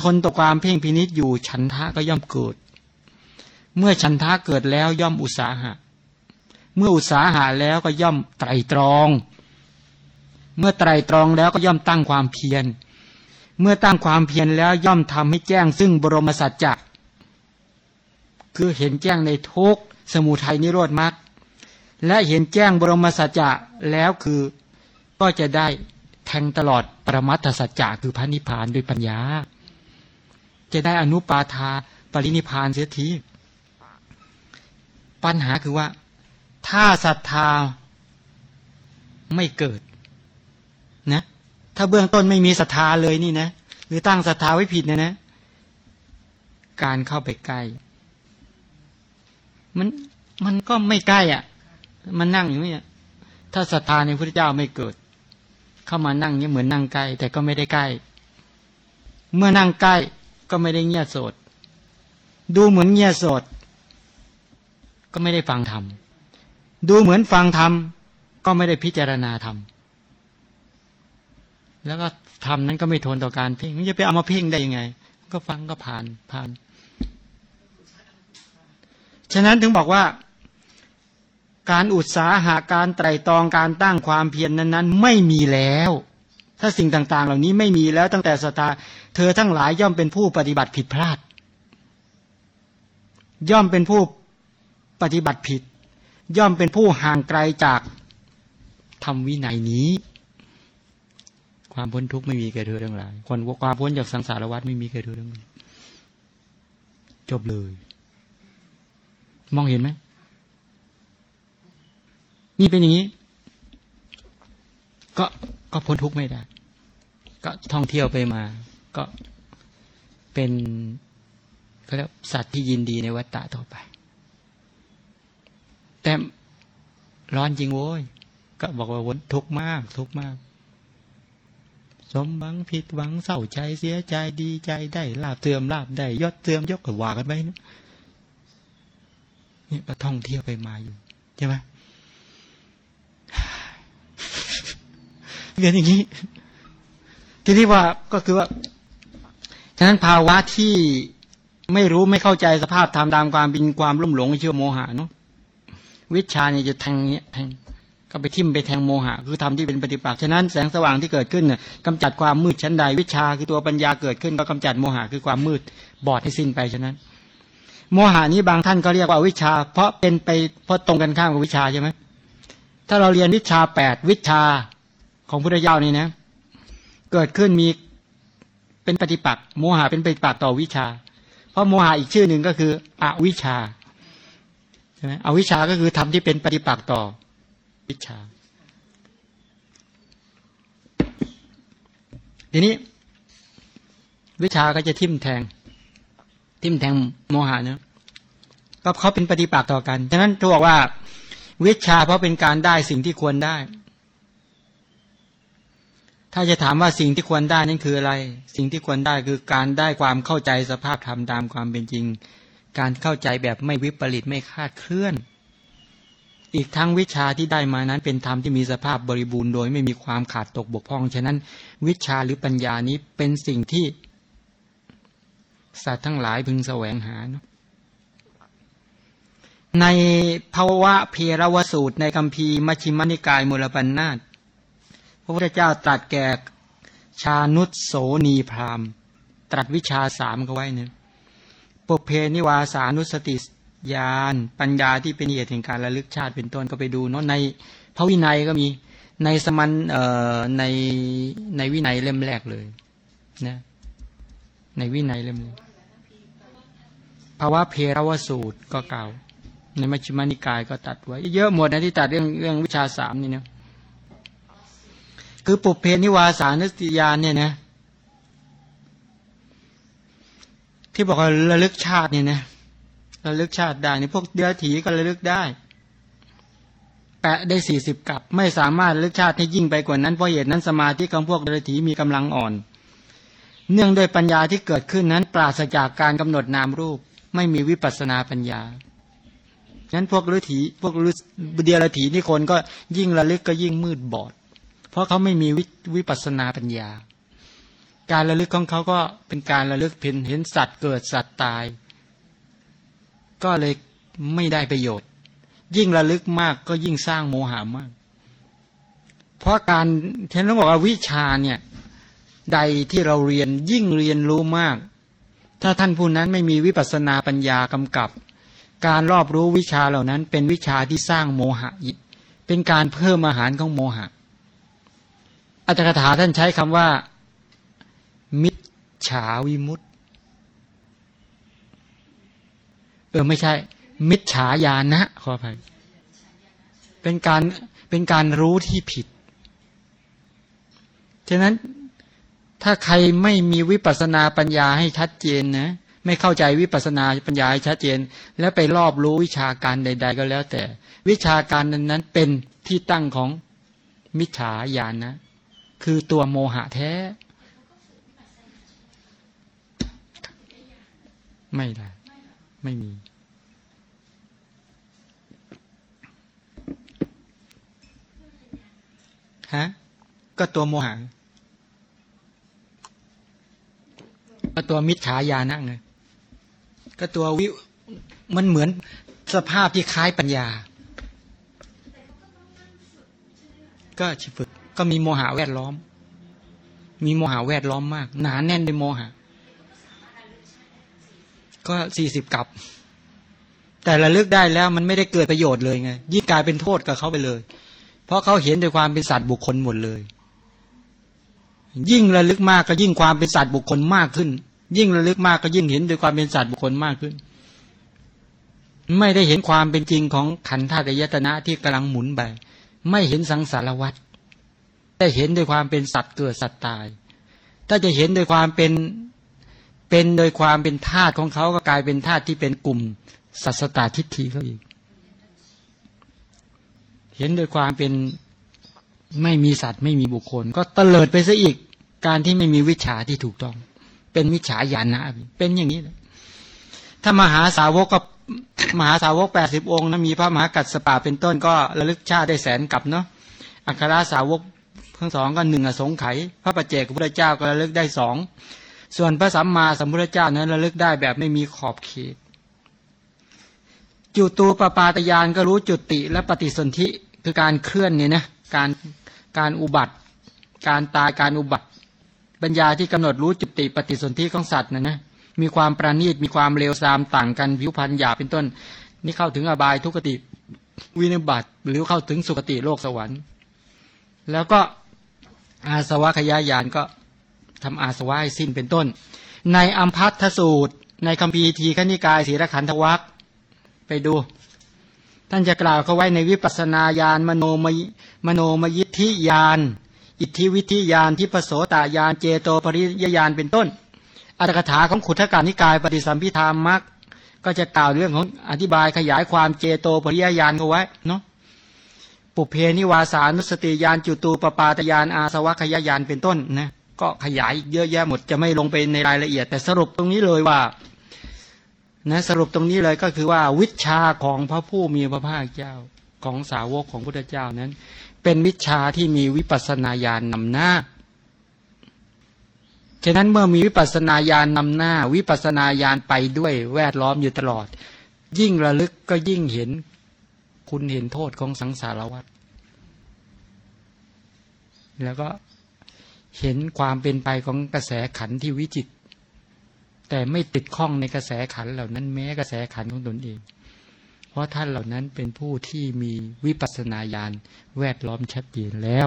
ทนต่อความเพ่งพินิษอยู่ฉันทะก็ย่อมเกิด เมื่อฉันทะเกิดแล้วย่อมอุตสาหะ เมื่ออุตสาหะแล้วก็ย่อมไตรตรอง เมื่อไตรตรองแล้วก็ย่อมตั้งความเพียร เมื่อตั้งความเพียรแล้วย่อมทำให้แจ้งซึ่งบรมสัจจะคือเห็นแจ้งในทุกสมุทัยนิโรธมรรคและเห็นแจ้งบรมสัจจะแล้วคือก็จะได้แทงตลอดปรมัตถสัจจะคือพระนิพพานด้วยปัญญา จะได้อนุปาทาปรินิพานเสียทีปัญหาคือว่า ถ้าศรัทธาไม่เกิด นะ ถ้าเบื้องต้นไม่มีศรัทธาเลยนี่นะ หรือตั้งศรัทธาไว้ผิดนะนะ การเข้าไปใกล้มันมันก็ไม่ใกล้อะ มันนั่งอยู่เนี่ย ถ้าศรัทธาในพระเจ้าไม่เกิด เข้ามานั่งเนี่ยเหมือนนั่งใกล้แต่ก็ไม่ได้ใกล้ เมื่อนั่งใกล้ ก็ไม่ได้เงียบโสด ดูเหมือนเงียบโสด ก็ไม่ได้ฟังธรรม ดูเหมือนฟังธรรม ก็ไม่ได้พิจารณาธรรม แล้วก็ธรรมนั้นก็ไม่ทนต่อการเพ่งมันจะไปเอามาเพ่งได้ยังไง ก็ฟังก็ผ่านผ่าน ฉะนั้นถึงบอกว่าการอุตสาหาการไตรตรองการตั้งความเพียรนนั้น ๆ ไม่มีแล้ว ถ้าสิ่งต่าง ๆ เหล่านี้ไม่มีแล้วตั้งแต่สตา เธอทั้งหลายย่อมเป็นผู้ปฏิบัติผิดพลาด ย่อมเป็นผู้ปฏิบัติผิด ย่อมเป็นผู้ห่างไกลจากธรรมวินัยนี้ ความพ้นทุกข์ไม่มีแก่เธอทั้งหลายคนความพ้นจากสังสารวัฏไม่มีแก่เธอทั้งหลายจบเลย มองเห็นไหมนี่เป็นอย่างนี้ ก็ก็พ้นทุกข์ไม่ได้ ก็ท่องเที่ยวไปมา ก็เป็นเขาเรียกสัตว์ที่ยินดีในวัฏฏะต่อไป แต่ร้อนจริงโว้ย ก็บอกว่าวนทุกมาก ทุกมาก สมหวังผิดหวังเศร้าใจเสียใจดีใจได้ลาบเสื่อมลาบได้ยศเสื่อมยกก็ว่ากันไปนะนี่ก็ท่องเที่ยวไปมาอยู่ใช่ไหมเรียนอย่างนี้ ทีนี้ว่าก็คือว่า ฉะนั้นภาวะที่ไม่รู้ไม่เข้าใจสภาพธรรมตามความเป็นความรุ่มหลงเชื่อโมหะเนาะวิชาเนี่ยจะแทงเนี้ยแทงก็ไปทิ่มไปแทงโมหะ คือทำที่เป็นปฏิปักษ์ฉะนั้นแสงสว่างที่เกิดขึ้นเนี่ยกำจัดความมืดชั้นใด วิชาคือตัวปัญญาเกิดขึ้น ก็กำจัดโมหะคือความมืดบอดให้สิ้นไปฉะนั้น โมหานี้บางท่านก็เรียกว่าวิชา เพราะเป็นไปเพราะตรงกันข้ามกับวิชาใช่ไหมถ้าเราเรียนวิชาแปดวิชาของพุทธเจ้านี่นะเกิดขึ้นมี เป็นปฏิปักษ์โมหะเป็นปฏิปักษ์ต่อวิชา เพราะโมหะอีกชื่อหนึ่งก็คืออวิชาใช่ไหมอวิชาก็คือทำที่เป็นปฏิปักษ์ต่อวิชา ทีนี้ วิชาก็จะทิ่มแทง ทิ่มแทงโมหะเนะก็เขาเป็นปฏิปักษ์ต่อกัน ฉะนั้นจะบอกว่า วิชาเพราะเป็นการได้สิ่งที่ควรได้ ถ้าจะถามว่าสิ่งที่ควรได้นั่นคืออะไร สิ่งที่ควรได้คือการได้ความเข้าใจสภาพธรรมตามความเป็นจริง การเข้าใจแบบไม่วิปริตไม่คาดเคลื่อน อีกทั้งวิชาที่ได้มานั้นเป็นธรรมที่มีสภาพบริบูรณ์โดยไม่มีความขาดตกบกพร่อง ฉะนั้น วิชาหรือปัญญานี้เป็นสิ่งที่ สัตว์ทั้งหลายพึงแสวงหาในภาวะเพรวสูตรในคำพีมัชิมนิกายมูลปัญนาต ระพุทธเจ้าตรัสแก่ชานุสโสนีพรามตรัสวิชาสามเขาไว้เนี่ยปุเพนิวาสานุสติญาณปัญญาที่เป็นเหตุแห่งการระลึกชาติเป็นต้นก็ไปดูเนาะในพระวินัยก็มีในสมันเอ่อในในวินัยเล่มแรกเลยนะในวินัยเล่มภาวะเพรวสูตรก็กล่าว ในมัชฌิมานิกายก็ตัดไว้ เยอะหมดนะที่ตัดเรื่องเรื่องวิชาสามนี่เนี่ย คือปุเพนิวาสานสติยานเนี่ยนะ ที่บอกว่าระลึกชาติเนี่ยนะระลึกชาติได้ในพวกเดือถีก็ระลึกได้ แปะได้สี่สิบกับ ไม่สามารถระลึกชาติให้ยิ่งไปกว่านั้นเพราะเหตุนั้นสมาธิของพวกเดือถีมีกำลังอ่อน เนื่องด้วยปัญญาที่เกิดขึ้นนั้น ปราศจากการกำหนดนามรูป ไม่มีวิปัสนาปัญญาฉะนั้นพวกฤาษีพวกเดียรถีนี่คนก็ยิ่งระลึกก็ยิ่งมืดบอด เพราะเขาไม่มีววิปัสนาปัญญา การระลึกของเขาก็เป็นการระลึกเห็นเห็นสัตว์เกิดสัตว์ตาย ก็เลยไม่ได้ประโยชน์ ยิ่งระลึกมากก็ยิ่งสร้างโมหะมาก เพราะการฉันต้องบอกว่าวิชาเนี่ยใดที่เราเรียนยิ่งเรียนรู้มาก ถ้าท่านผู้นั้นไม่มีวิปัสสนาปัญญากำกับ การรอบรู้วิชาเหล่านั้นเป็นวิชาที่สร้างโมหะ เป็นการเพิ่มอาหารของโมหะ อัตถกถาท่านใช้คำว่า มิจฉาวิมุตเออไม่ใช่ มิจฉาญาณนะขออภัยเป็นการเป็นการรู้ที่ผิด ฉะนั้นถ้าใครไม่มีวิปัสนาปัญญาให้ชัดเจนนะ ไม่เข้าใจวิปัสนาปัญญาให้ชัดเจน แล้วไปรอบรู้วิชาการใด ๆ ก็แล้วแต่ วิชาการนั้นนั้นเป็นที่ตั้งของมิจฉาญาณนะ คือตัวโมหะแท้ ไม่ได้ ไม่มี ฮะ ก็ตัวโมหะก็ตัวมิจฉาญาณะไงก็ตัววิมันเหมือนสภาพที่คล้ายปัญญา ก็ชิฝึก ก็มีโมหะแวดล้อม มีโมหะแวดล้อมมาก หนาแน่นด้วยโมหะ ก็สี่สิบกับ แต่ระลึกได้แล้วมันไม่ได้เกิดประโยชน์เลยไงยิ่งกลายเป็นโทษกับเขาไปเลย เพราะเขาเห็นด้วยความเป็นสัตว์บุคคลหมดเลย ยิ่งระลึกมากก็ยิ่งความเป็นสัตว์บุคคลมากขึ้น ยิ่งระลึกมากก็ยิ่งเห็นด้วยความเป็นสัตว์บุคคลมากขึ้น ไม่ได้เห็นความเป็นจริงของขันธ์ธาตุยตนะที่กำลังหมุนไปไม่เห็นสังสารวัฏ แต่เห็นด้วยความเป็นสัตว์เกิดสัตว์ตาย ถ้าจะเห็นโดยความเป็นเป็นโดยความเป็นธาตุของเขาก็กลายเป็นธาตุที่เป็นกลุ่มสัสตาทิฏฐิเขาอีก เห็นโดยความเป็นไม่มีสัตว์ไม่มีบุคคล ก็เตลิดไปซะอีกการที่ไม่มีวิชาที่ถูกต้อง เป็นวิชาญาณะเป็นอย่างนี้เลยถ้ามหาสาวกก็มหาสาวกแปดสิบองค์นะมีพระมหากัสสปะเป็นต้นก็ระลึกชาติได้แสนกับเนาะอัครสาวก ทั้งสองก็หนึ่งอสงไขยพระปัจเจกพระเจ้าก็ระลึกได้สองส่วนพระสัมมาสัมพุทธเจ้านั้นระลึกได้แบบไม่มีขอบเขตจุตูปปาตยานก็รู้จุติและปฏิสนธิคือการเคลื่อนเนี่ยนะการการอุบัติ การตายการอุบัติปัญญาที่กำหนดรู้จุติปฏิสนธิของสัตว์นะนะมีความประณีตมีความเร็วซามต่างกันผิวพรรณหยาเป็นต้น นี่เข้าถึงอบายทุกติวินิบัติหรือเข้าถึงสุคติโลกสวรรค์ แล้วก็ อาสวะขยายานก็ทำอาสวะให้สิ้นเป็นต้น ในอัมพัทสูตร ในคัมภีร์ทีขณิกายศีรขันธวัคไปดู ท่านจะกล่าวเขาไว้ในวิปัสนาญาณมโนมยมโนมยิทธิญาณอิทธิวิธิญาณทิปโสตายานเจโตปริยญาณเป็นต้นอัตถกถาของขุทกานิกายปฏิสัมพิธามักก็จะกล่าวเรื่องของอธิบายขยายความเจโตปริยญาณเอาไว้เนาะ ปุเพนิวาสานุสติยานจุตูปปาตยานอาสวะขยายานเป็นต้นนะก็ขยายเยอะแยะหมดจะไม่ลงไปในรายละเอียด แต่สรุปตรงนี้เลยว่านะสรุปตรงนี้เลยก็คือว่าวิชาของพระผู้มีพระภาคเจ้าของสาวกของพุทธเจ้านั้น เป็นวิชาที่มีวิปัสนาญาณนำหน้าฉะนั้นเมื่อมีวิปัสนาญาณนำหน้า วิปัสนาญาณไปด้วยแวดล้อมอยู่ตลอด ยิ่งระลึกก็ยิ่งเห็นคุณเห็นโทษของสังสารวัฏ แล้วก็เห็นความเป็นไปของกระแสขันที่วิจิต แต่ไม่ติดข้องในกระแสขันเหล่านั้นแม้กระแสขันของตนเอง เพราะท่านเหล่านั้นเป็นผู้ที่มีวิปัสสนาญาณแวดล้อมชัดเจนแล้ว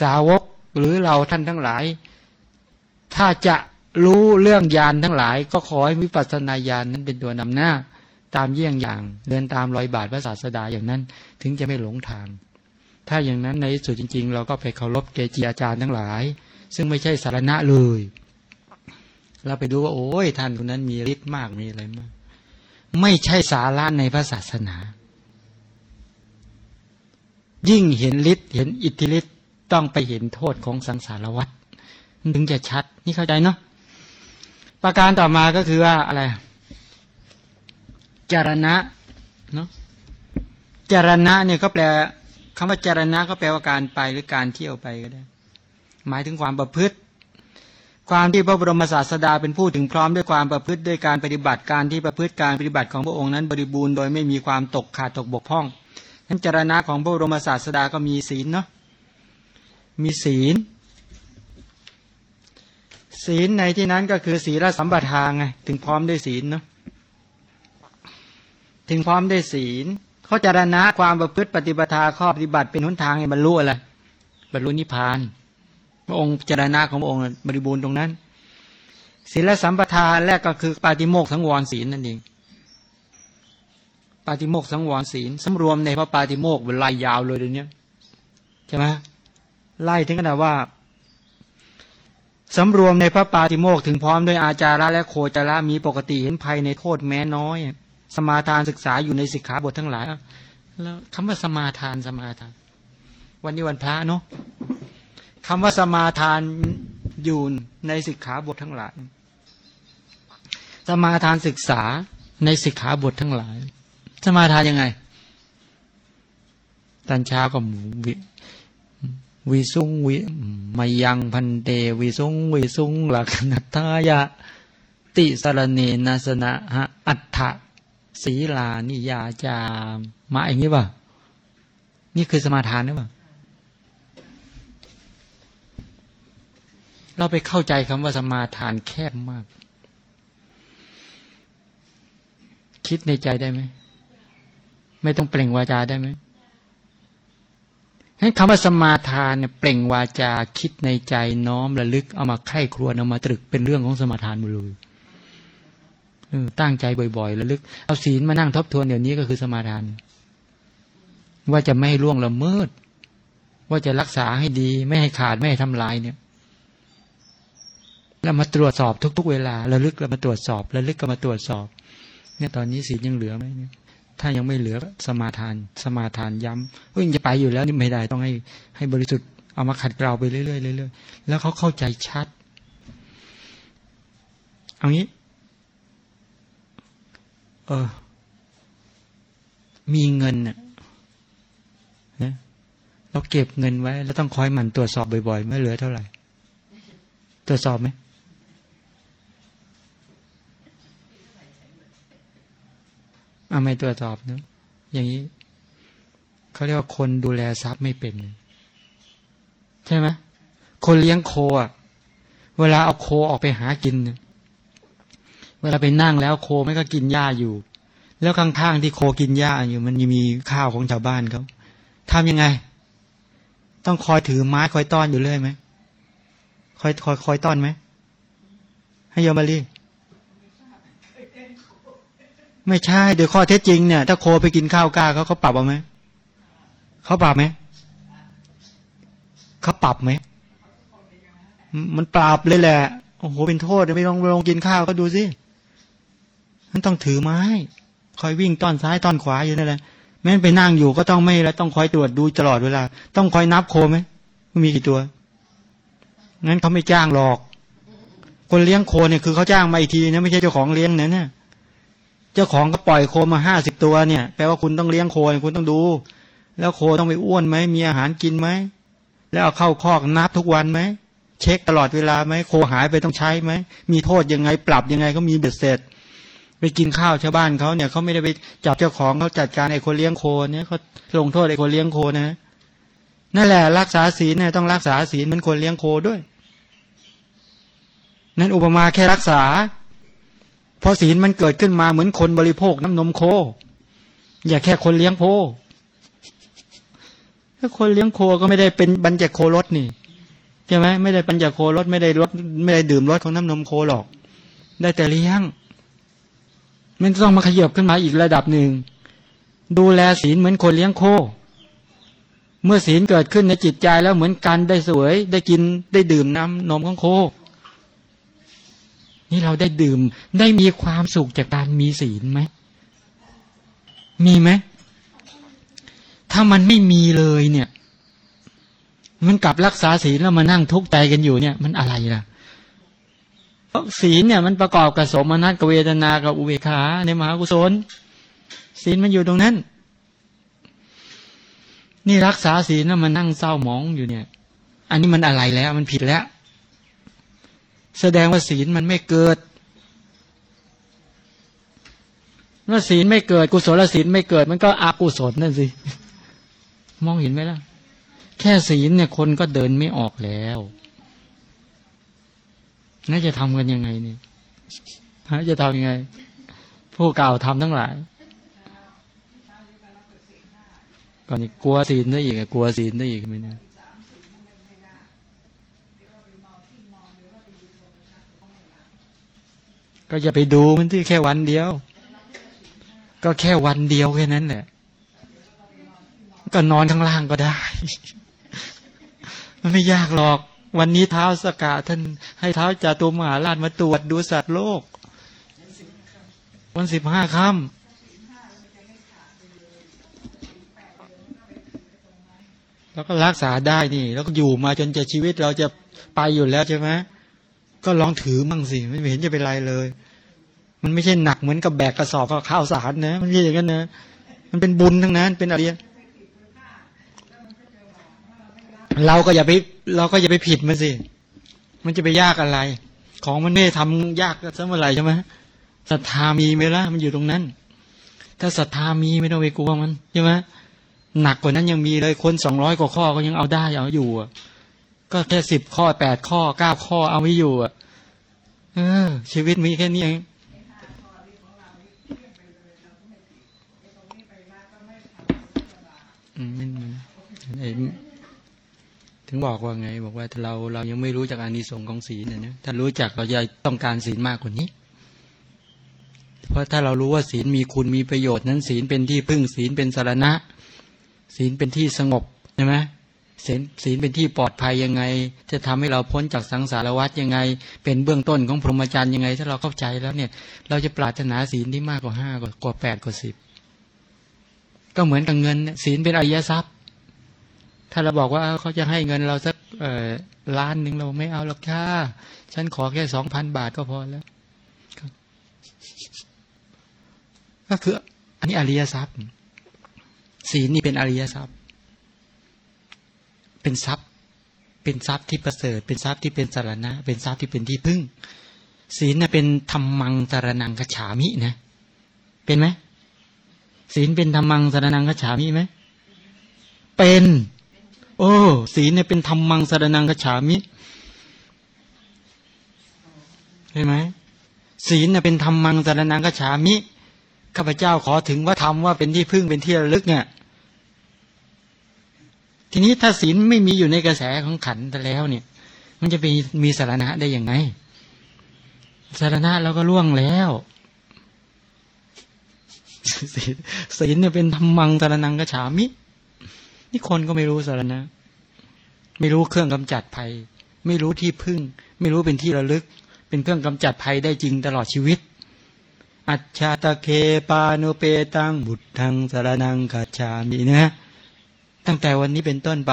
สาวกหรือเราท่านทั้งหลาย ถ้าจะรู้เรื่องญาณทั้งหลาย ก็ขอให้วิปัสสนาญาณนั้นเป็นตัวนำหน้า ตามเยี่ยงอย่าง เดินตามรอยบาทพระศาสดาอย่างนั้น ถึงจะไม่หลงทาง ถ้าอย่างนั้นในสุดจริง ๆ เราก็ไปเคารพเกจิอาจารย์ทั้งหลาย ซึ่งไม่ใช่สารณะเลย เราไปดูว่า โอ้ยท่านคนนั้นมีฤทธิ์มากมีอะไรมาก ไม่ใช่สาระในพระศาสนา ยิ่งเห็นฤทธิ์เห็นอิทธิฤทธิ์ต้องไปเห็นโทษของสังสารวัฏถึงจะชัด นี่เข้าใจเนาะประการต่อมาก็คือว่าอะไร จารณะเนาะจารณะเนี่ยก็แปล คำว่าจารณะก็แปลว่าการไปหรือการเที่ยวไปก็ได้ หมายถึงความประพฤติ ความที่พระบรมศาสดาเป็นผู้ถึงพร้อมด้วยความประพฤติด้วยการปฏิบัติการที่ประพฤติการปฏิบัติของพระองค์นั้น บริบูรณ์โดยไม่มีความตกขาดตกบกพร่องนั้นจรณะของพระบรมศาสดาก็มีศีลเนาะมีศีล ศีลในที่นั้นก็คือศีลสัมปทานไงถึงพร้อมด้วยศีลเนาะถึงพร้อมด้วยศีล เขาจารณะความประพฤติปฏิบัติข้อปฏิบัติเป็นหนทางให้บรรลุอะไรบรรลุนิพพาน พระองค์จารณะของพระองค์บริบูรณ์ตรงนั้นศีลสัมปทาแรกก็คือปาติโมกสังวรศีลนั่นเองปาติโมกสังวรศีลสำรวมในพระปาติโมกเป็นลายยาวเลยเดี๋ยวนี้ใช่ไหมไล่ถึงขนาดว่าสำรวมในพระปาติโมกถึงพร้อมด้วยอาจาระและโคจาระมีปกติเห็นภัยในโทษแม้น้อย สมาทานศึกษาอยู่ในสิกขาบททั้งหลาย แล้วคำว่าสมาทานสมาทาน วันนี้วันพระเนาะคำว่าสมาทานอยู่ในสิกขาบททั้งหลาย สมาทานศึกษาในสิกขาบททั้งหลาย สมาทานยังไงตอนเช้าก็วิวิสุงวิมายังพันเตวิสุงวิสุงหลักนัตายะ ติสารเนนัสนะฮะอัฏฐ ศีลานิยาจามมาอย่างนี้ป่ะ นี่คือสมาทานหรือเปล่า เราไปเข้าใจคำว่าสมาทานแคบมาก คิดในใจได้ไหม ไม่ต้องเปล่งวาจาได้ไหมให้คำว่าสมาทานเนี่ยเปล่งวาจาคิดในใจน้อมระลึกเอามาไข้ครัวเอามาตรึกเป็นเรื่องของสมาทานหมดเลย ตั้งใจบ่อยๆระลึก เอาศีลมานั่งทบทวนเดี๋ยวนี้ก็คือสมาทาน ว่าจะไม่ให้ล่วงละเมิด ว่าจะรักษาให้ดี ไม่ให้ขาดไม่ให้ทำลายเนี่ยเรามาตรวจสอบทุก ๆ เวลาระลึกเรามาตรวจสอบระลึกก็มาตรวจสอบ เนี่ยตอนนี้ศีลยังเหลือไหมเนี่ยถ้ายังไม่เหลือสมาทาน สมาทานย้ำเฮ้ยจะไปอยู่แล้วนี่ไม่ได้ต้องให้ให้บริสุทธิ์เอามาขัดเกลาไปเรื่อยๆเรื่อยๆแล้วเขาเข้าใจชัด เอางี้ เออ มีเงินเนี่ยนะเราเก็บเงินไว้ แล้วต้องคอยหมั่นตรวจสอบบ่อยๆ ไม่เหลือเท่าไหร่ ตรวจสอบไหมอาไม่ตรวจสอบเนะอย่างนี้เขาเรียกว่าคนดูแลทรัพย์ไม่เป็น ใช่ไหมคนเลี้ยงโคอะ เวลาเอาโคออกไปหากินเเวลาไปนั่งแล้วโคไม่ก็กินหญ้าอยู่ แล้วข้างๆที่โคกินหญ้าอยู่ มันยังมีข้าวของชาวบ้านเขาทำยังไง ต้องคอยถือไม้คอยต้อนอยู่เรื่อยไหมคอยคอยคอยต้อนไหมให้ยมมาลีไม่ใช่โดยข้อเท็จจริงเนี่ย ถ้าโคไปกินข้าวกล้าเขาเขาปรับเอาไหมเขาปรับไหมเขาปรับไหมมันปรับเลยแหละโอ้โหเป็นโทษไม่ต้องลงกินข้าวก็ดูสิ มันต้องถือไม้ คอยวิ่งต้อนซ้ายต้อนขวาอยู่นั่นแหละแม้ไปนั่งอยู่ก็ต้องไม่แล้วต้องคอยตรวจดูตลอดเวลา ต้องคอยนับโคไหมมีกี่ตัวงั้นเขาไม่จ้างหรอก คนเลี้ยงโคเนี่ยคือเขาจ้างมาอีกทีนะไม่ใช่เจ้าของเลี้ยงนะเนี่ยเจ้าของก็ปล่อยโคมาห้าสิบตัวเนี่ยแปลว่าคุณต้องเลี้ยงโคคุณต้องดู แล้วโคต้องไปอ้วนไหมมีอาหารกินไหมแล้วเอาเข้าคอกนับทุกวันไหมเช็คตลอดเวลาไหมโคหายไปต้องใช้ไหมมีโทษยังไงปรับยังไงก็มีเบ็ดเสร็จ ไปกินข้าวชาวบ้านเขาเนี่ยเขาไม่ได้ไปจับเจ้าของเขาจัดการไอ้คนเลี้ยงโคเนี่ยเขาลงโทษไอ้คนเลี้ยงโคนะ นั่นแหละรักษาศีลเนี่ยต้องรักษาศีลเหมือนคนเลี้ยงโคด้วย นั่นอุปมาแค่รักษาพอศีลมันเกิดขึ้นมาเหมือนคนบริโภคน้ำนมโค อย่าแค่คนเลี้ยงโคถ้าคนเลี้ยงโคก็ไม่ได้เป็นบัญญัติโครสนี่ใช่ไหมไม่ได้บัญญัติโครสไม่ได้รสไม่ได้ดื่มรสของน้ำนมโคหรอก ได้แต่เลี้ยง มันต้องมาขยับขึ้นมาอีกระดับหนึ่ง ดูแลศีลเหมือนคนเลี้ยงโค เมื่อศีลเกิดขึ้นในจิตใจแล้วเหมือนกันได้สวย ได้กินได้ดื่มน้ำนมของโค นี่เราได้ดื่มได้มีความสุขจากการมีศีลไหม มีไหม ถ้ามันไม่มีเลยเนี่ย มันกลับรักษาศีลแล้วมานั่งทุกข์ใจกันอยู่เนี่ย มันอะไรล่ะ ศีลเนี่ยมันประกอบกับสมนัตกับเวทนากับอุเบกขาในมหากุศล ศีลมันอยู่ตรงนั้น นี่รักษาศีลแล้วมานั่งเศร้าหมองอยู่เนี่ย อันนี้มันอะไรแล้ว มันผิดแล้ว แสดงว่าศีลมันไม่เกิดเมื่อศีลไม่เกิดกุศลศีลไม่เกิด มันก็อากุศลนั่นสิ มองเห็นไหมล่ะ แค่ศีลเนี่ยคนก็เดินไม่ออกแล้ว น่าจะทำกันยังไงเนี่ยฮะจะทำยังไง ผู้กล่าวทำทั้งหลายก่อนนี้กลัวศีลได้อีกกลัวศีลได้อีกไหมเนี่ยก็จะไปดูมันที่แค่วันเดียว ก็แค่วันเดียวแค่นั้นแหละก็นอนข้างล่างก็ได้ มันไม่ยากหรอก วันนี้เท้าสกาท่านให้เท้าจาตุมหาราชมาตรวจดูสัตว์โลก วันสิบห้าค่ำแล้วก็รักษาได้นี่ แล้วก็อยู่มาจนจะชีวิตเราจะไปอยู่แล้วใช่ไหมก็ลองถือมั่งสิไม่เห็นจะเป็นไรเลย มันไม่ใช่หนักเหมือนกับแบกกระสอบกับข้าวสารนะมันไม่ใช่อย่างนั้นนะมันเป็นบุญทั้งนั้นเป็นอะไร เราก็อย่าไปเราก็อย่าไปผิดมันสิ มันจะไปยากอะไร ของมันไม่ทำยากซะเมื่อไหร่ใช่ไหมศรัทธามีไหมล่ะมันอยู่ตรงนั้น ถ้าศรัทธามีไม่ต้องไปกลัวมันใช่ไหมหนักกว่านั้นยังมีเลยคนสองร้อยกว่าข้อก็ยังเอาได้เอาอยู่อะก็แค่สิบข้อแปดข้อเก้าข้อเอาไว้อยู่อะเออ ชีวิตมีแค่นี้เองอืมไอ้ ถึงบอกว่าไง บอกว่าเราเรายังไม่รู้จักอานิสงส์ของศีลเนี่ยถ้ารู้จักเราจะต้องการศีลมากกว่านี้ เพราะถ้าเรารู้ว่าศีลมีคุณมีประโยชน์นั้นศีลเป็นที่พึ่งศีลเป็นสารณะ ศีลเป็นที่สงบใช่ไหมศีลศีลเป็นที่ปลอดภัยยังไง จะทำให้เราพ้นจากสังสารวัฏยังไง เป็นเบื้องต้นของพรหมจรรย์ยังไง ถ้าเราเข้าใจแล้วเนี่ย เราจะปรารถนาศีลที่มากกว่าห้ากว่ากว่าแปดกว่าสิบก็เหมือนกับเงินศีลเป็นอริยทรัพย์ ถ้าเราบอกว่าเขาจะให้เงินเราสักล้านหนึ่งเราไม่เอาหรอกค่ะ ฉันขอแค่สองพันบาทก็พอแล้ว ก็คือ อันนี้อริยทรัพย์ ศีลนี่เป็นอริยทรัพย์ เป็นทรัพย์ เป็นทรัพย์ที่ประเสริฐ เป็นทรัพย์ที่เป็นสารณะ เป็นทรัพย์ที่เป็นที่พึ่ง ศีลน่ะเป็นธรรมังสารนังกฉามินะ เป็นไหมศีลเป็นธรรมังสารนังกฉามิไหมเป็น โอ้ศีลเนี่ยเป็นธรรมังสารนังกฉามิเห็นไหมศีลเนี่ยเป็นธรรมังสารนังกฉามิข้าพเจ้าขอถึงว่าธรรมว่าเป็นที่พึ่งเป็นที่ระลึกเนี่ย ทีนี้ถ้าศีลไม่มีอยู่ในกระแสของขันแต่แล้วเนี่ย มันจะเป็นมีสารณะได้อย่างไงสารณะเราก็ล่วงแล้วศีลเนี่ยเป็นธรรมังสารนังกฉามิ นี่คนก็ไม่รู้สารณะ ไม่รู้เครื่องกำจัดภัย ไม่รู้ที่พึ่ง ไม่รู้เป็นที่ระลึก เป็นเครื่องกำจัดภัยได้จริงตลอดชีวิต อัจฉาตะเคปานุเปตังบุตทังสารนังกัจฉามินะตั้งแต่วันนี้เป็นต้นไป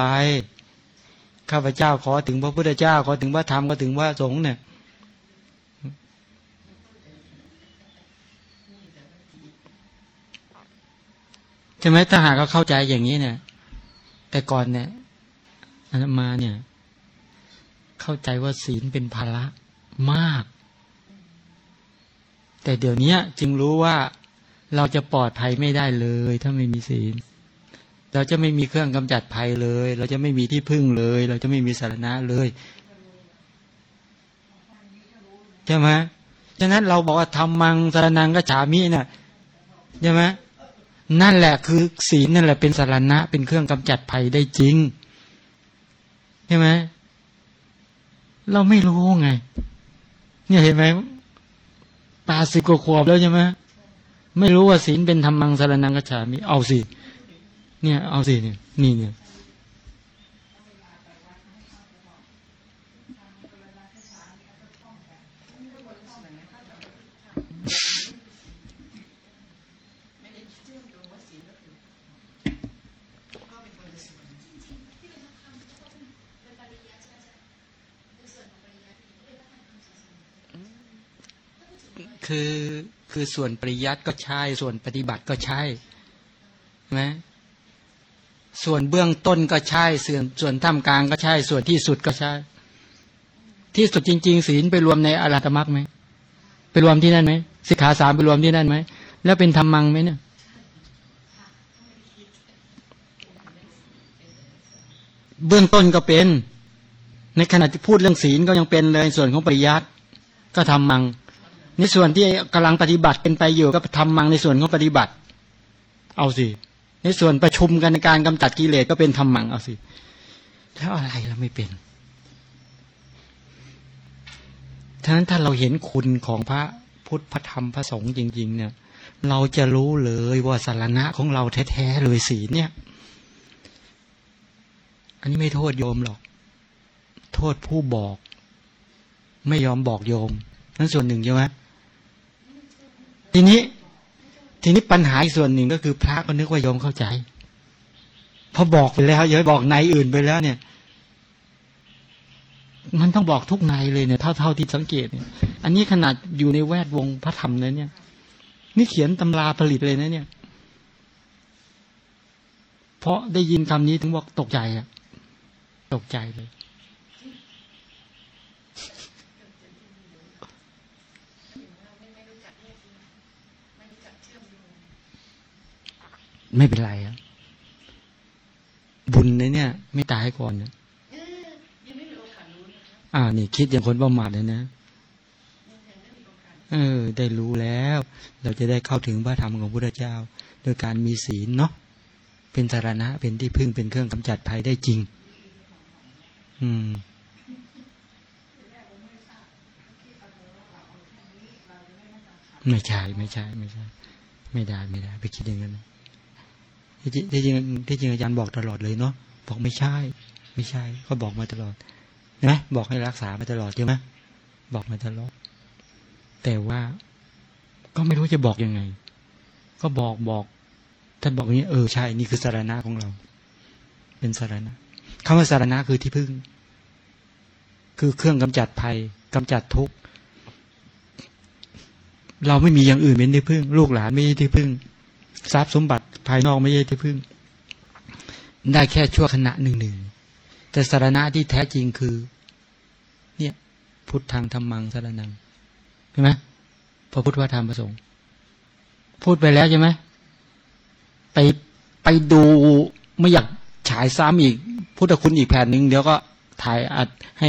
ข้าพเจ้าขอถึงพระพุทธเจ้า ขอถึงพระธรรมก็ถึงพระสงฆ์เนี่ยใช่ไหมถ้าหากเขาเข้าใจอย่างนี้เนี่ย แต่ก่อนเนี่ยอาตมาเนี่ย เข้าใจว่าศีลเป็นภาระมาก แต่เดี๋ยวนี้จึงรู้ว่าเราจะปลอดภัยไม่ได้เลย ถ้าไม่มีศีล เราจะไม่มีเครื่องกำจัดภัยเลย เราจะไม่มีที่พึ่งเลย เราจะไม่มีสารณะเลยใช่ไหมฉะนั้นเราบอกว่าทำมังสารนังก็ฉามิเนี่ยใช่ไหม นั่นแหละคือศีลนั่นแหละเป็นสารณะ เป็นเครื่องกำจัดภัยได้จริงใช่ไหมเราไม่รู้ไง เนี่ยเห็นไหมตาสิบกว่าขวบแล้วใช่ไหมไม่รู้ว่าศีลเป็นธรรมังสารนังกระฉามิเอาสิเนี่ยเอาสิเนี่ยนี่เนี่ย คือคือส่วนปริยัติก็ใช่ ส่วนปฏิบัติก็ใช่ไหมส่วนเบื้องต้นก็ใช่ ส่วนส่วนท่ามกลางก็ใช่ ส่วนที่สุดก็ใช่ ที่สุดจริง ๆ ศีลไปรวมในอรัตมรรคไหมไปรวมที่นั่นไหมสิกขาสามไปรวมที่นั่นไหมแล้วเป็นธรรมังไหมเนี่ยเบื้องต้นก็เป็น ในขณะที่พูดเรื่องศีลก็ยังเป็นเลยส่วนของปริยัติก็ทำมัง ในส่วนที่กำลังปฏิบัติเป็นไปอยู่ก็ทำมังในส่วนของปฏิบัติ เอาสิ ในส่วนประชุมกันในการกำจัดกิเลสก็เป็นทำมังเอาสิแล้วอะไรเราไม่เป็นฉะนั้นถ้าเราเห็นคุณของพระพุทธพระธรรมพระสงฆ์จริง ๆ เนี่ย เราจะรู้เลยว่าสารณะของเราแท้ๆเลยศีลเนี่ย อันนี้ไม่โทษโยมหรอก โทษผู้บอก ไม่ยอมบอกโยม นั่นส่วนหนึ่งใช่ไหม ทีนี้ทีนี้ปัญหาอีกส่วนหนึ่งก็คือพระก็นึกว่าโยมเข้าใจ พอบอกไปแล้วเยอยบอกในอื่นไปแล้วเนี่ย มันต้องบอกทุกนายเลยเนี่ยเท่าเท่าที่สังเกตเนี่ย อันนี้ขนาดอยู่ในแวดวงพระธรรมนะเนี่ย นี่เขียนตำราผลิตเลยนะเนี่ย เพราะได้ยินคำนี้ถึงบอกตกใจอะตกใจเลย ไม่เป็นไรอะบุญเนี่ย ไม่ตายก่อนเนี่ยอ่า นี่คิดอย่างคนประมาทเลยนะเออ ได้รู้แล้ว เราจะได้เข้าถึงพระธรรมของพระเจ้า โดยการมีศีลเนาะเป็นสารณะ เป็นที่พึ่งเป็นเครื่องกำจัดภัยได้จริง อืมไม่ใช่ไม่ใช่ไม่ใช่ ไม่ได้ไม่ได้ ไปคิดอย่างนั้น ที่จริงที่จริงที่จริงอาจารย์บอกตลอดเลยเนาะบอกไม่ใช่ ไม่ใช่ ก็บอกมาตลอดนะบอกให้รักษามาตลอดใช่ไหมบอกมาตลอด แต่ว่าก็ไม่รู้จะบอกยังไง ก็บอกบอกท่านบอกอย่างนี้ เออใช่ นี่คือสารณะของเรา เป็นสารณะคำว่าสารณะคือที่พึ่ง คือเครื่องกำจัดภัยกำจัดทุกข์เราไม่มีอย่างอื่นเป็นที่พึ่ง ลูกหลานไม่ใช่ที่พึ่ง ทรัพย์สมบัติภายนอกไม่ใช่ที่พึ่ง ได้แค่ชั่วขณะหนึ่งหนึ่งแต่สารณะที่แท้จริงคือ เนี่ย พุทธังธรรมังสารนังเห็นไหมพระพุทธธรรมประสงค์พูดไปแล้วใช่ไหมไปไปดูไม่อยากฉายซ้ำอีก พุทธคุณอีกแผ่นหนึ่งเดี๋ยวก็ถ่ายอัดให้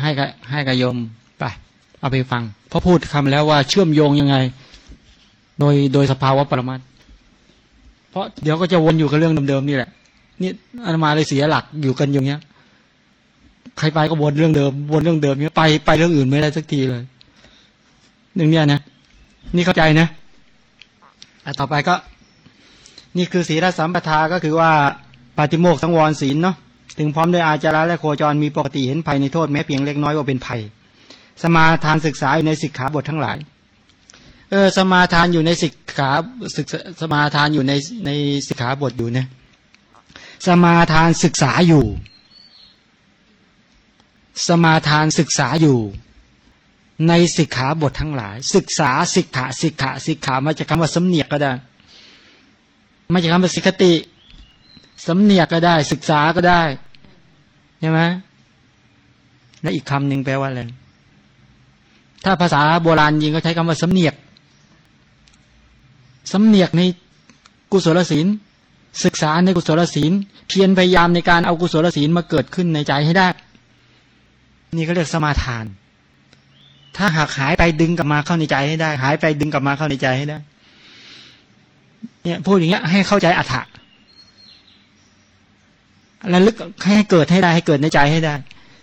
ให้ให้กยมไป เอาไปฟัง เพราะพูดคำแล้วว่าเชื่อมโยงยังไง โดยโดยสภาวะปรมัต เพราะเดี๋ยวก็จะวนอยู่กับเรื่องเดิมๆนี่แหละ นี่อาตมาเลยเสียหลักอยู่กันอย่างเงี้ย ใครไปก็วนเรื่องเดิม วนเรื่องเดิมเนี้ยไปไปเรื่องอื่นไม่ได้สักทีเลยหนึ่งเนี่ยนะนี่เข้าใจนะอะต่อไปก็ นี่คือศีลสัมปทาก็คือว่าปาติโมกสังวรศีลเนาะถึงพร้อมด้วยอาจาระและโคจรมีปกติเห็นภัยในโทษแม้เพียงเล็กน้อยว่าเป็นภัย สมาทานศึกษาอยู่ในสิกขาบททั้งหลาย เออสมาทานอยู่ในสิกขาศึกสมาทานอยู่ในในสิกขาบทอยู่เนี่ยสมาทานศึกษาอยู่ สมาทานศึกษาอยู่ ในสิกขาบททั้งหลาย ศึกษาสิกขาสิกขาสิกขามาจากคำว่าสำเนียกก็ได้มาจากคำว่าสิกติสำเนียกก็ได้ ศึกษาก็ได้ใช่ไหมและอีกคำหนึ่งแปลว่าอะไรถ้าภาษาโบราณยิงก็ใช้คำว่าสำเนียก สำเนียกในกุศลศีล ศึกษาในกุศลศีล เพียรพยายามในการเอากุศลศีลมาเกิดขึ้นในใจให้ได้ นี่ก็เรียกสมาทาน ถ้าหากหายไปดึงกลับมาเข้าในใจให้ได้ หายไปดึงกลับมาเข้าในใจให้ได้ เนี่ยพูดอย่างเงี้ยให้เข้าใจอัฏฐะระลึกให้เกิดให้ได้ให้เกิดในใจให้ได้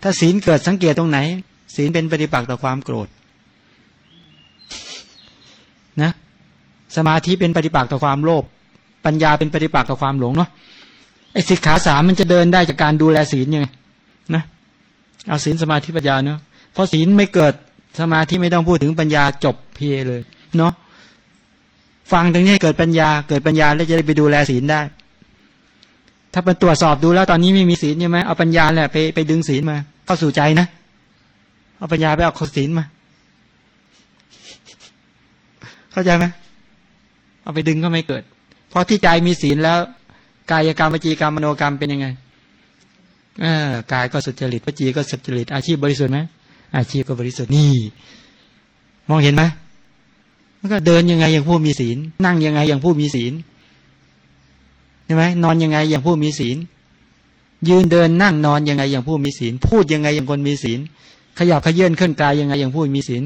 ถ้าศีลเกิดสังเกตตรงไหน ศีลเป็นปฏิปักษ์ต่อความโกรธ นะ สมาธิเป็นปฏิปักษ์ต่อความโลภปัญญาเป็นปฏิปักษ์ต่อความหลงเนาะไอ้สิกขาสามมันจะเดินได้จากการดูแลศีลยังไงนะเอาศีลสมาธิปัญญาเนาะเพราะศีลไม่เกิดสมาธิไม่ต้องพูดถึงปัญญาจบเพียเลย เนาะฟังถึงนี้เกิดปัญญาเกิดปัญญาแล้วจะได้ไปดูแลศีลได้ ถ้าไปตรวจสอบดูแล้วตอนนี้ไม่มีศีลใช่ไหมเอาปัญญาแหละไปไปดึงศีลมา เข้าสู่ใจนะเอาปัญญาไปเอาศีลมา เข้าใจไหม เอาไปดึงก็ไม่เกิด เพราะที่ใจมีศีลแล้ว กายกรรมวจีกรรมมโนกรรมเป็นยังไงอกายก็สุจริตวจีก็สุจริตอาชีพบริสุทธิ์ไหมอาชีพก็บริสุทธิ์นี่มองเห็นไหมมันก็เดินยังไงอย่างผู้มีศีล นั่งยังไงอย่างผู้มีศีลใช่ไหมนอนยังไงอย่างผู้มีศีล ยืนเดินนั่งนอนยังไงอย่างผู้มีศีล พูดยังไงอย่างคนมีศีล ขยับขยื่นเคลื่อนกายยังไงอย่างผู้มีศีล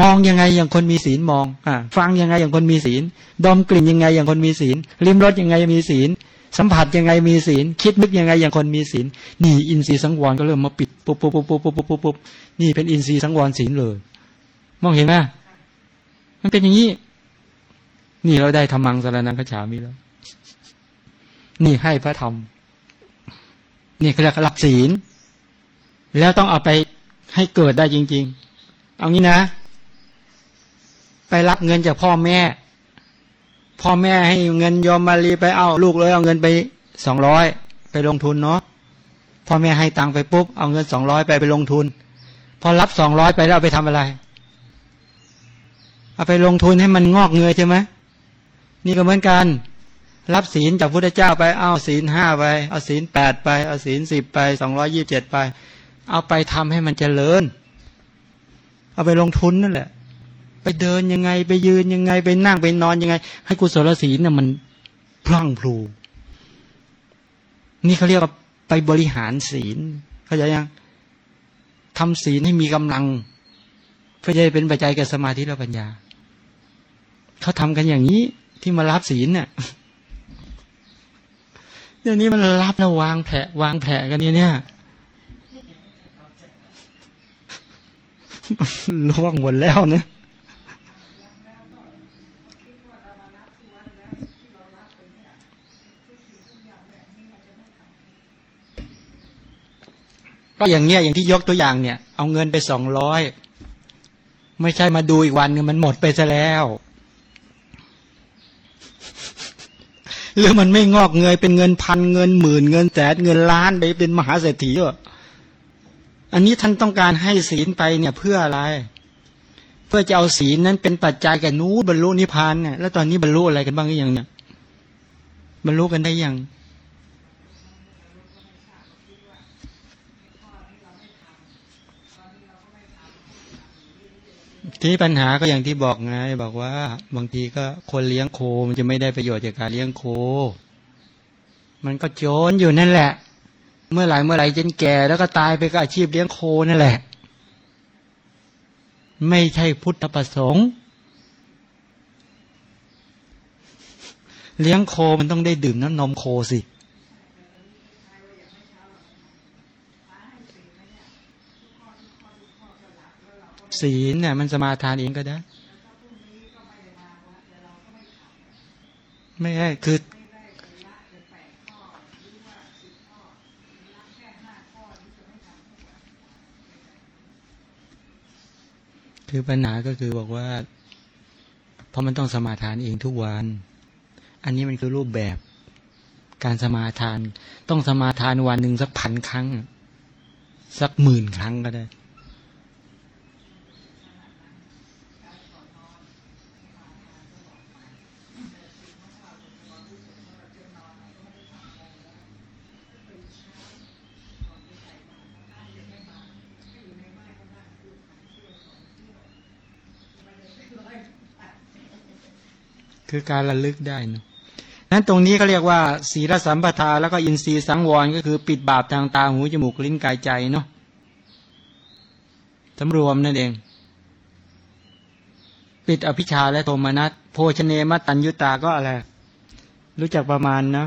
มองยังไงอย่างคนมีศีลมองอ่าฟังยังไงอย่างคนมีศีล ดมกลิ่นยังไงอย่างคนมีศีล ลิ้มรสยังไงมีศีล สัมผัสยังไงมีศีล คิดนึกยังไงอย่างคนมีศีล นี่อินทรีย์สังวรก็เริ่มมาปิดปุ๊บปุ๊บปุ๊บปุ๊บปุ๊บปุ๊บปุ๊บนี่เป็นอินทรีย์สังวรศีลเลย มองเห็นไหมมันเป็นอย่างนี้ นี่เราได้ธรรมังสารนังขฉามีแล้ว นี่ให้พระธรรม นี่เขาเรียกหลักศีล แล้วต้องเอาไปให้เกิดได้จริง ๆ เอางี้นะ ไปรับเงินจากพ่อแม่ พ่อแม่ให้เงินยอมมารีไปเอาลูกเลยเอาเงินไปสองร้อยไปลงทุนเนาะพ่อแม่ให้ตังค์ไปปุ๊บเอาเงินสองร้อยไปไปลงทุน พอรับสองร้อยไปแล้วเอาไปทำอะไร เอาไปลงทุนให้มันงอกเงยใช่ไหมนี่ก็เหมือนกัน รับศีลจากพุทธเจ้าไปเอาศีลห้าไป เอาศีลแปดไป เอาศีลสิบไปสองร้อยี่บเจ็ดไป เอาไปทำให้มันเจริญ เอาไปลงทุนนั่นแหละ ไปเดินยังไง ไปยืนยังไง ไปนั่งไปนอนยังไง ให้กุศลศีลน่ะมันพลั่งพลูนี่เขาเรียกว่าไปบริหารศีลเข้าใจยังทำศีลให้มีกำลัง เพื่อจะเป็นปัจจัยแก่สมาธิและปัญญาเขาทำกันอย่างนี้ที่มารับศีลเนี่ยเดี๋ยวนี้มันรับแล้ววางแผลวางแผลกันเนี่ยเนี่ยล่วงหมดแล้วเนี่ย ก็อย่างเงี้ยอย่างที่ยกตัวอย่างเนี่ย เอาเงินไปสองร้อยไม่ใช่มาดูอีกวันนึงมันหมดไปซะแล้วหรือมันไม่งอกเงยเป็นเงินพันเงินหมื่นเงินแสนเงินล้านไปเป็นมหาเศรษฐีอะอันนี้ท่านต้องการให้ศีลไปเนี่ยเพื่ออะไร เพื่อจะเอาศีลนั้นเป็นปัจจัยแก่นู้บรรลุนิพพานเนี่ยแล้วตอนนี้บรรลุอะไรกันบ้างหรือยังเนี่ยบรรลุกันได้ยัง ทีนี้ปัญหาก็อย่างที่บอกไง บอกว่า บางทีก็คนเลี้ยงโคมันจะไม่ได้ประโยชน์จากการเลี้ยงโค มันก็โจรอยู่นั่นแหละ เมื่อไหร่เมื่อไหร่จนแก่ แล้วก็ตายไปก็อาชีพเลี้ยงโคนั่นแหละ ไม่ใช่พุทธประสงค์ เลี้ยงโคมันต้องได้ดื่มน้ำนมโคสิ ศีลเนี่ยมันสมาทานเองก็ได้ ไม่ใช่คือคือปัญหาก็คือบอกว่า เพราะมันต้องสมาทานเองทุกวัน อันนี้มันคือรูปแบบการสมาทาน ต้องสมาทานวันหนึ่งสักพันครั้ง สักหมื่นครั้งก็ได้ คือการระลึกได้นะนั้นตรงนี้เขาเรียกว่าศีลสัมปทาแล้วก็อินทรีย์สังวรก็คือปิดบาปทางตาหูจมูกลิ้นกายใจเนาะสำรวมนั่นเอง ปิดอภิชาและโทมนัสโภชเนมตัญยุตาก็อะไร รู้จักประมาณนะ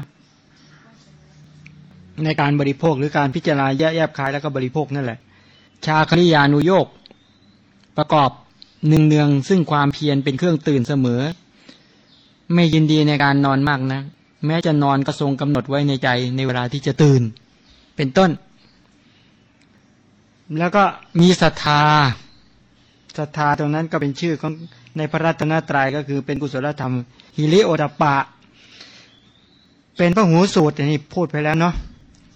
ในการบริโภคหรือการพิจารณาแยแยบคายแล้วก็บริโภคนั่นแหละ ชาคณิยานุโยกประกอบหนึ่งเนืองซึ่งความเพียรเป็นเครื่องตื่นเสมอ ไม่ยินดีในการนอนมากนะ แม้จะนอนก็ทรงกำหนดไว้ในใจในเวลาที่จะตื่น เป็นต้น แล้วก็มีศรัทธาศรัทธาตรงนั้นก็เป็นชื่อของในพระรัตนตรัยก็คือเป็นกุศลธรรมฮิริโอตปะ เป็นพระหูสูตรนี่พูดไปแล้วเนาะ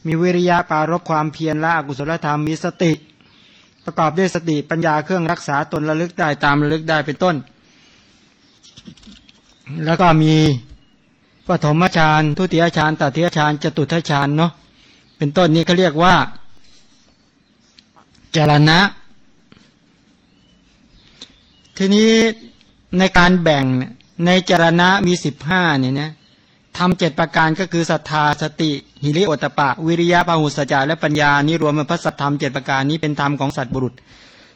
มีวิริยะปารบความเพียรละกุศลธรรมมีสติ ประกอบด้วยสติปัญญาเครื่องรักษาตนระลึกได้ตามระลึกได้เป็นต้น แล้วก็มีปฐมฌานทุติยฌานตติยฌานจตุทฌานเนาะเป็นต้นนี้เขาเรียกว่าจรณะ ทีนี้ในการแบ่งในจรณะมีสิบห้าเนี่ยนะทำเจ็ดประการก็คือศรัทธาสติหิริโอตปะ วิริยะพหุสจาและปัญญานี้รวมเป็นพระสัทธรรมเจ็ดประการนี้เป็นธรรมของสัตว์บุรุษ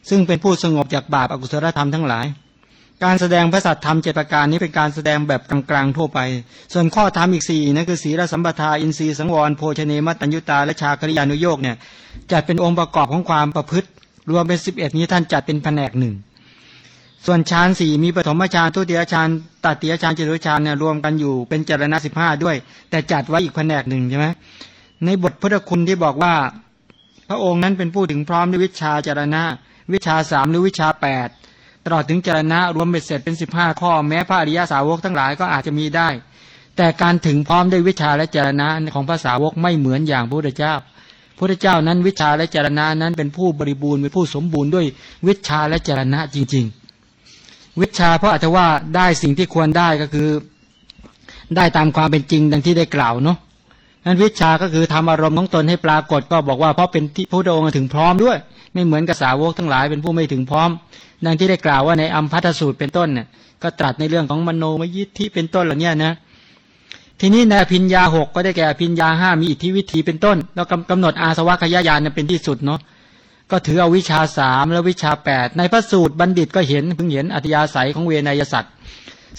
ซึ่งเป็นผู้สงบจากบาปอกุศลธรรมทั้งหลาย การแสดงพระสัทธรรมเจ็ดประการนี้เป็นการแสดงแบบกลางๆทั่วไป ส่วนข้อธรรมอีกสี่นั่นคือศีลสัมปทาอินทรีย์สังวรโภชเนมตัญญุตาและชาคริยานุโยกเนี่ยจัดเป็นองค์ประกอบของความประพฤติ รวมเป็นสิบเอ็ดนี้ท่านจัดเป็นแผนกหนึ่งส่วนฌานสี่มีปฐมฌานทุติยฌานตติยฌานจตุฌานเนี่ยรวมกันอยู่เป็นจรณะสิบห้าด้วย แต่จัดไว้อีกแผนกหนึ่งใช่ไหมในบทพุทธคุณที่บอกว่า พระองค์นั้นเป็นผู้ถึงพร้อมด้วยวิชาจรณะวิชาสามหรือวิชาแปด ตลอดถึงจรณะรวมเบ็ดเสร็จเป็นสิบห้าข้อแม้พระอริยสาวกทั้งหลายก็อาจจะมีได้ แต่การถึงพร้อมด้วยวิชาและจรณะของภาษาวกไม่เหมือนอย่างพระพุทธเจ้าพระพุทธเจ้านั้นวิชาและจรณะนั้นเป็นผู้บริบูรณ์เป็นผู้สมบูรณ์ด้วยวิชาและจรณะจริง ๆ วิชาเพราะอาจจะว่าได้สิ่งที่ควรได้ก็คือ ได้ตามความเป็นจริงดังที่ได้กล่าวเนาะนั้นวิชาก็คือทำอารมณ์ของตนให้ปรากฏก็บอกว่าเพราะเป็นที่พระองค์ถึงพร้อมด้วย ไม่เหมือนกับสาวกทั้งหลายเป็นผู้ไม่ถึงพร้อม ดังที่ได้กล่าวว่าในอัมพัทสูตรเป็นต้นเนี่ยก็ตรัสในเรื่องของมโนมยิทธิเป็นต้นเหล่านี้นะทีนี้ในพิญญาหกก็ได้แก่พิญญาห้ามีอิทธิวิธีเป็นต้น แล้วกำหนดอาสวะขยายานเป็นที่สุดเนาะก็ถือเอาวิชาสามและวิชาแปดในพระสูตรบัณฑิตก็เห็นเพิ่งเห็นอัธยาศัยของเวนยสัตว์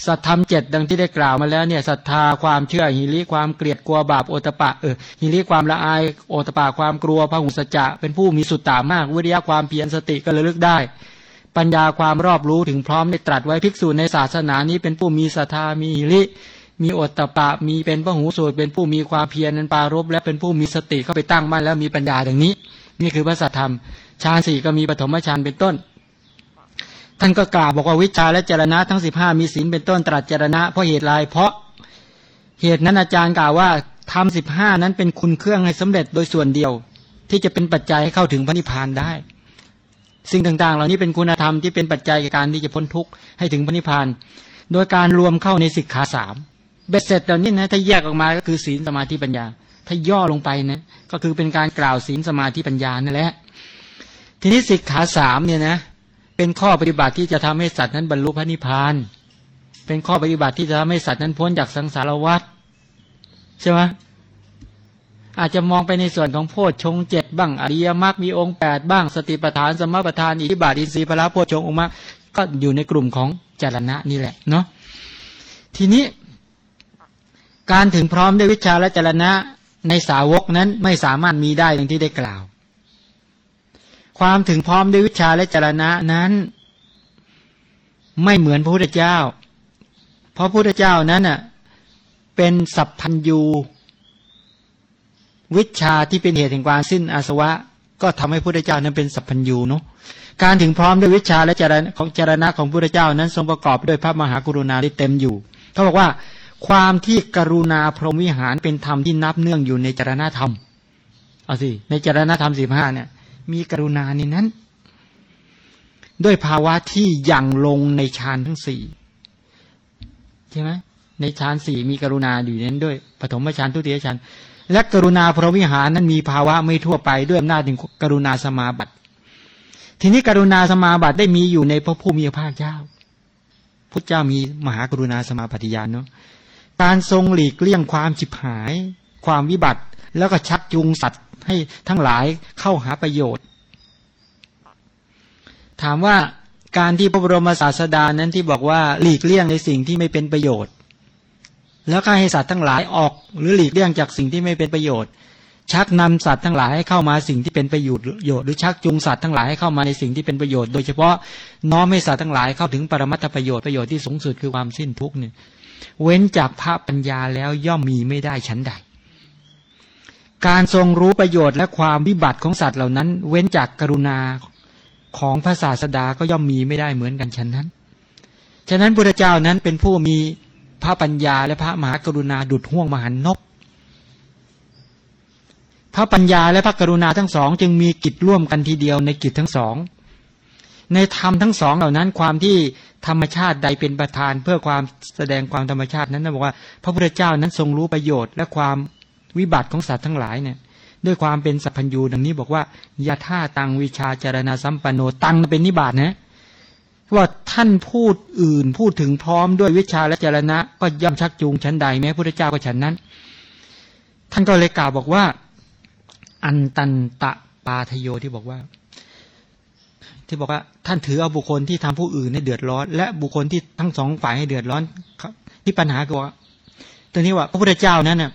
สัตธรรมเจ็ดดังที่ได้กล่าวมาแล้วเนี่ยศรัทธาความเชื่อหิริความเกลียดกลัวบาปโอตปะเออหิริความละอายโอตปะความกลัวพระหุสจะเป็นผู้มีสุตตามากวิริยะความเพียรสติก็ระลึกได้ ปัญญาความรอบรู้ถึงพร้อมได้ตรัสไว้ภิกษุในศาสนานี้เป็นผู้มีศรัทธามีหิริมีโอตปะมีเป็นพระหูสูตรเป็นผู้มีความเพียรนันปารบและเป็นผู้มีสติเข้าไปตั้งมั่นแล้วมีปัญญาดังนี้ นี่คือพระสัทธรรมฌานสี่ก็มีปฐมฌานเป็นต้น ท่านก็กล่าวบอกว่าวิชาและเจรณะทั้งสิบห้ามีศีลเป็นต้นตรัสเจรณะเพราะเหตุไรเพราะเหตุนั้นอาจารย์กล่าวว่าทำสิบห้านั้นเป็นคุณเครื่องให้สำเร็จโดยส่วนเดียว ที่จะเป็นปัจจัยให้เข้าถึงพระนิพพานได้ สิ่งต่างๆ เหล่านี้เป็นคุณธรรมที่เป็นปัจจัยในการที่จะพ้นทุกข์ให้ถึงพระนิพพาน โดยการรวมเข้าในสิกขาสามเบ็ดเสร็จเหล่านี้นะถ้าแยกออกมาก็คือศีลสมาธิปัญญา ถ้าย่อลงไปนะก็คือเป็นการกล่าวศีลสมาธิปัญญานั่นแหละทีนี้สิกขาสามเนี่ยนะเป็นข้อปฏิบัติที่จะทำให้สัตว์นั้นบรรลุพระนิพพาน เป็นข้อปฏิบัติที่จะทำให้สัตว์นั้นพ้นจากสังสารวัฏใช่ไหม อาจจะมองไปในส่วนของโพชฌงเจ็ดบ้างอริยมรรคมีองค์แปดบ้างสติปัฏฐานสมปัฏฐานอิทธิบาทอินทรีย์พระโพชฌงองค์มรรคก็อยู่ในกลุ่มของจารณะนี่แหละเนาะทีนี้ การถึงพร้อมด้วยวิชาและจารณะในสาวกนั้นไม่สามารถมีได้อย่างที่ได้กล่าว ความถึงพร้อมด้วยวิชาและจรณะนั้น ไม่เหมือนพระพุทธเจ้า เพราะพระพุทธเจ้านั้นน่ะเป็นสัพพัญยู วิชาที่เป็นเหตุแห่งความสิ้นอาสวะ ก็ทำให้พระพุทธเจ้านั้นเป็นสัพพัญยูเนาะการถึงพร้อมด้วยวิชาและจรณะของจรณะของพระพุทธเจ้านั้นทรงประกอบด้วยพระมหากรุณาที่เต็มอยู่เขาบอกว่าความที่กรุณาพรหมวิหารเป็นธรรมที่นับเนื่องอยู่ในจรณธรรมเอาสิในจรณธรรมสิบห้าเนี่ยมีกรุณาในนั้น ด้วยภาวะที่ยังลงในฌานทั้งสี่ใช่ไหมในฌานสี่มีกรุณาอยู่นั้นด้วยปฐมฌานทุติยฌาน และกรุณาพระวิหารนั้นมีภาวะไม่ทั่วไปด้วยอำนาจถึงกรุณาสมาบัติ ทีนี้กรุณาสมาบัติได้มีอยู่ในพระผู้มีพระภาคเจ้าพุทธเจ้ามีมหากรุณาสมาปฏิญาณเนาะการทรงหลีกเลี่ยงความจิบหาย ความวิบัติ แล้วก็ชักจูงสัตว์ให้ทั้งหลายเข้าหาประโยชน์ ถามว่าการที่พระบรมศาสดานั้นที่บอกว่าหลีกเลี่ยงในสิ่งที่ไม่เป็นประโยชน์ แล้วก็ให้สัตว์ทั้งหลายออก หรือหลีกเลี่ยงจากสิ่งที่ไม่เป็นประโยชน์ ชักนำสัตว์ทั้งหลายให้เข้ามาสิ่งที่เป็นประโยชน์หรือชักจูงสัตว์ทั้งหลายให้เข้ามาในสิ่งที่เป็นประโยชน์โดยเฉพาะน้อมให้สัตว์ทั้งหลายเข้าถึงปรมัตถประโยชน์ประโยชน์ที่สูงสุดคือความสิ้นทุกข์เนี่ยเว้นจากพระปัญญาแล้วย่อมมีไม่ได้ชั้นใด การทรงรู้ประโยชน์และความวิบัติของสัตว์เหล่านั้น เว้นจากกรุณาของพระศาสดาก็ย่อมมีไม่ได้เหมือนกันฉะนั้น ฉะนั้นพระเจ้านั้นเป็นผู้มี พระปัญญาและพระมหากรุณาดุดห่วงมหันนก พระปัญญาและพระกรุณาทั้งสอง จึงมีกิจร่วมกันทีเดียวในกิจทั้งสอง ในธรรมทั้งสองเหล่านั้นความที่ธรรมชาติใดเป็นประธานเพื่อความแสดงความธรรมชาตินั้นนะบอกว่า พระพุทธเจ้านั้นทรงรู้ประโยชน์ และความวิบัติของสัตว์ทั้งหลายเนี่ยด้วยความเป็นสัพพัญญูดังนี้บอกว่ายาท่าตังวิชาจารณาสัมปันโนตังเป็นนิบาตนะ ว่าท่านพูดอื่นพูดถึงพร้อมด้วยวิชาและจรณะ ก็ย่อมชักจูงชั้นใดแม้พระพุทธเจ้าก็ฉันนั้น ท่านก็เลยกล่าวบอกว่า อันตันตะปาทโยที่บอกว่า ที่บอกว่า ท่านถือเอาบุคคลที่ทำผู้อื่นให้เดือดร้อน และบุคคลที่ทั้งสองฝ่ายให้เดือดร้อนที่ปัญหาคือว่าตัวนี้ว่าพระพุทธเจ้านั้นน่ะ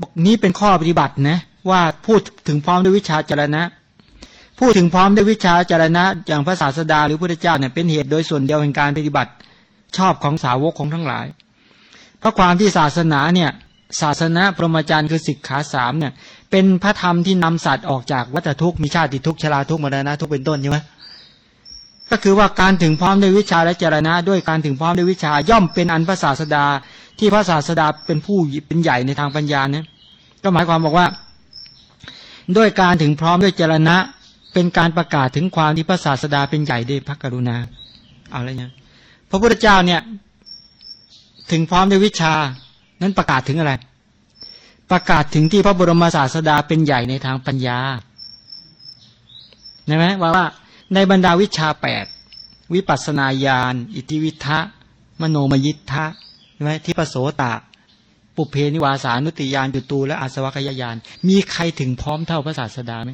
บอกนี้เป็นข้อปฏิบัตินะ ว่าพูดถึงพร้อมด้วยวิชาจรณะ พูดถึงพร้อมด้วยวิชาจารณะอย่างพระศาสดาหรือพระเจ้าเนี่ยเป็นเหตุโดยส่วนเดียวแห่งการปฏิบัติ ชอบของสาวกของทั้งหลาย เพราะความที่ศาสนาเนี่ยศาสนาพรหมจรรย์คือสิกขาสามเนี่ยเป็นพระธรรมที่นำสัตว์ออกจากวัฏทุกข์มีชาติทุกข์ชราทุกข์มรณะทุกข์เป็นต้นใช่ไหมก็คือว่าการถึงพร้อมด้วยวิชาและจารณะ ด้วยการถึงพร้อมด้วยวิชาย่อมเป็นอันพระศาสดา ที่พระศาสดาเป็นผู้เป็นใหญ่ในทางปัญญาเนี่ยก็หมายความบอกว่า ด้วยการถึงพร้อมด้วยจารณะ เป็นการประกาศถึงความที่พระศาสดาเป็นใหญ่ด้วยพระกรุณาเอาอะไรเนี่ยพระพุทธเจ้าเนี่ย ถึงพร้อมด้วยวิชา นั้นประกาศถึงอะไร ประกาศถึงที่พระบรมศาสดาเป็นใหญ่ในทางปัญญาเห็นไหมว่าว่าในบรรดาวิชาแปดวิปัสนาญาณอิทิวิทะมโนมยิทธะใช่ไหมที่ปโสตะ ปุเพนิวาสานุติยานจุตูและอาสวัคยายาน มีใครถึงพร้อมเท่าพระศาสดาไหม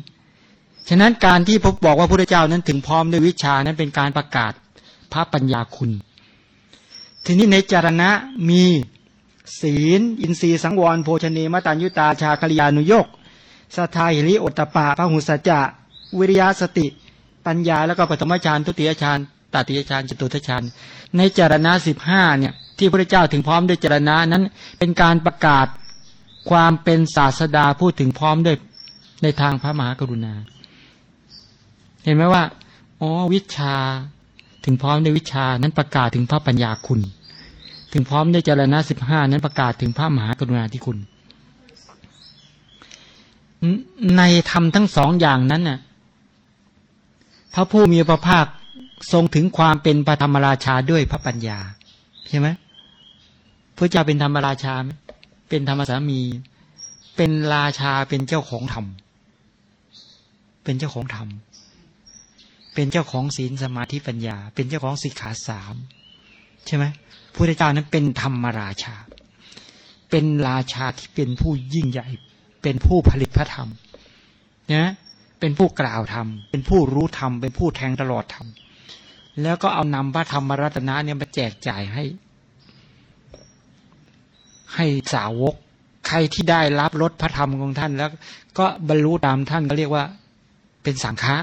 ฉะนั้นการที่พบบอกว่าพระเจ้านั้นถึงพร้อมด้วยวิชานั้นเป็นการประกาศพระปัญญาคุณ ทีนี้ในจารณะมีศีล อินทรีย์สังวร โภชเนมตัญยุตาชาคลิยานุโยกสัทาหิริโอตปะพระหุสัจจะ วิริยะสติ ปัญญาแล้วก็ปฐมฌานทุติยฌานตติยฌานจตุทฌานในจารณะสิบห้าเนี่ยที่พระเจ้าถึงพร้อมด้วยจารณะนั้น เป็นการประกาศความเป็นศาสดาพูดถึงพร้อมด้วยในทางพระมหากรุณา เห็นไหมว่าอ๋อวิชา ถึงพร้อมด้วยวิชานั้นประกาศถึงพระปัญญาคุณ ถึงพร้อมด้วยเจรณะสิบห้านั้นประกาศถึงพระมหากรุณาธิคุณ ในธรรมทั้งสองอย่างนั้นน่ะพระผู้มีพระภาคทรงถึงความเป็นพระธรรมราชาด้วยพระปัญญาใช่ไหมพระเจ้าเป็นธรรมราชาไหมเป็นธรรมสามี เป็นราชาเป็นเจ้าของธรรม เป็นเจ้าของธรรม เป็นเจ้าของศีลสมาธิปัญญา เป็นเจ้าของสิกขาสามใช่ไหมพระเจ้านั้นเป็นธรรมราชา เป็นราชาที่เป็นผู้ยิ่งใหญ่ เป็นผู้ผลิตพระธรรมนะเป็นผู้กล่าวธรรม เป็นผู้รู้ธรรม เป็นผู้แทงตลอดธรรม แล้วก็เอานำพระธรรมรัตนะเนี่ยมาแจกจ่ายให้ ให้สาวก ใครที่ได้รับรสพระธรรมของท่านแล้ว ก็บรรลุตามท่านก็เรียกว่าเป็นสังฆะ